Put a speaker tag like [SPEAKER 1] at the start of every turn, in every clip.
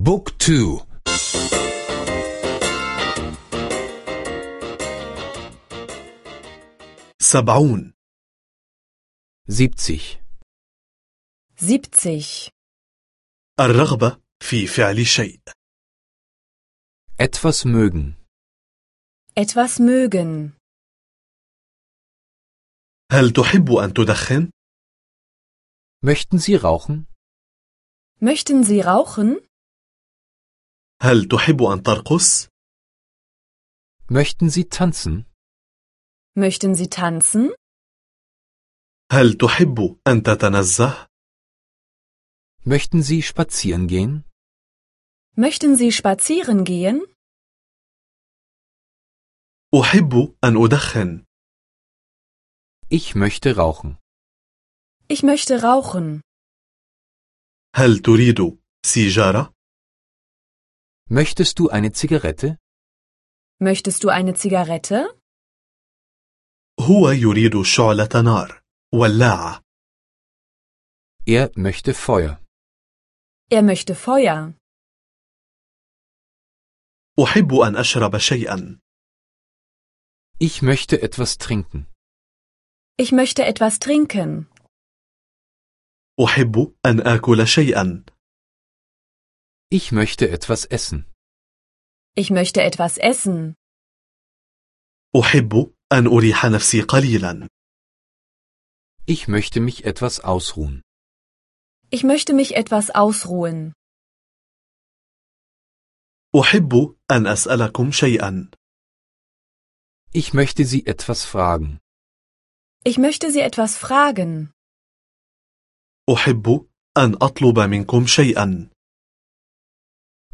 [SPEAKER 1] بوك تو
[SPEAKER 2] سبعون
[SPEAKER 1] سيبزig
[SPEAKER 3] siebzig,
[SPEAKER 2] الرغبة في فعل شيء
[SPEAKER 1] etwas mögen
[SPEAKER 3] etwas mögen.
[SPEAKER 2] هل تحب أن تدخن؟
[SPEAKER 1] möchten Sie rauchen
[SPEAKER 3] Möchten Sie rauchen?
[SPEAKER 2] هل تحب أن ترقص؟
[SPEAKER 1] möchten Sie tanzen
[SPEAKER 3] Möchten Sie tanzen?
[SPEAKER 2] هل تحب أن تتنزه؟
[SPEAKER 1] möchten Sie spazieren gehen
[SPEAKER 3] Möchten Sie spazieren gehen?
[SPEAKER 2] أحب أن أدخن
[SPEAKER 1] ich möchte rauchen
[SPEAKER 3] Ich möchte rauchen.
[SPEAKER 2] هل تريد سيجارة؟
[SPEAKER 1] möchtest du eine Zigarette
[SPEAKER 3] Möchtest du eine Zigarette?
[SPEAKER 2] هو يريد شعلة نار ولاعة
[SPEAKER 1] er möchte Feuer
[SPEAKER 3] Er möchte Feuer.
[SPEAKER 2] أحب أن أشرب شيئا
[SPEAKER 1] ich möchte etwas trinken
[SPEAKER 3] Ich möchte etwas trinken.
[SPEAKER 2] أحب أن آكل شيئا
[SPEAKER 1] ich möchte etwas essen
[SPEAKER 3] Ich möchte etwas essen.
[SPEAKER 2] أحب أن أريح نفسي قليلا
[SPEAKER 1] ich möchte mich etwas ausruhen
[SPEAKER 3] Ich möchte mich etwas ausruhen.
[SPEAKER 2] أحب أن أسألكم شيئا
[SPEAKER 1] ich möchte Sie etwas fragen
[SPEAKER 3] Ich möchte Sie etwas fragen.
[SPEAKER 2] أحب أن أطلب منكم شيئا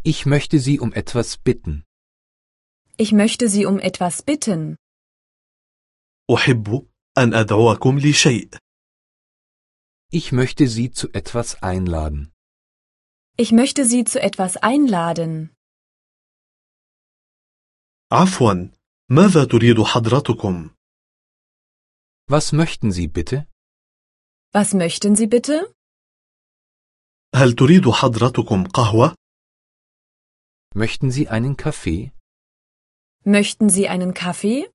[SPEAKER 1] ich möchte Sie um etwas bitten
[SPEAKER 3] Ich möchte Sie um etwas bitten.
[SPEAKER 2] أحب أن أدعوكم لشيء
[SPEAKER 1] ich möchte Sie zu etwas einladen
[SPEAKER 3] Ich möchte Sie zu etwas einladen.
[SPEAKER 2] عفوا ماذا تريد حضرتكم؟
[SPEAKER 1] was möchten Sie bitte
[SPEAKER 3] Was möchten Sie bitte?
[SPEAKER 2] هل تريد حضرتكم قهوة؟
[SPEAKER 1] möchten Sie einen Kaffee
[SPEAKER 3] Möchten Sie einen Kaffee?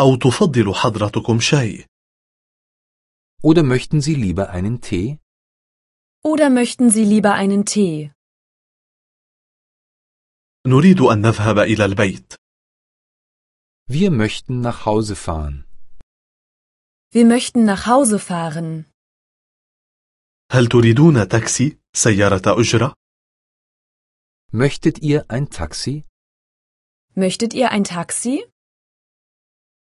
[SPEAKER 2] أو تفضل حضرتكم شاي؟
[SPEAKER 1] oder möchten Sie lieber einen Tee
[SPEAKER 3] Oder möchten Sie lieber einen Tee?
[SPEAKER 2] نريد أن نذهب إلى البيت
[SPEAKER 1] wir möchten nach Hause fahren
[SPEAKER 3] Wir möchten nach Hause fahren.
[SPEAKER 2] هل تريدون تاكسي؟ سيارة أجرة؟
[SPEAKER 1] möchtet ihr ein Taxi
[SPEAKER 3] Möchtet ihr ein Taxi?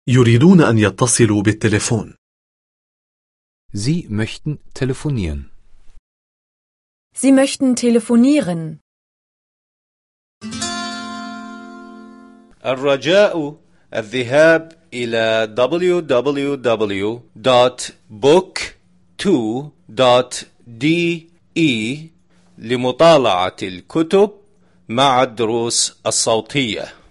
[SPEAKER 2] يريدون أن يتصلوا بالتليفون
[SPEAKER 1] Sie möchten telefonieren
[SPEAKER 3] Sie möchten telefonieren.
[SPEAKER 4] الرجاء الذهاب إلى www.book2.de لمطالعة الكتب مع الدروس الصوتية.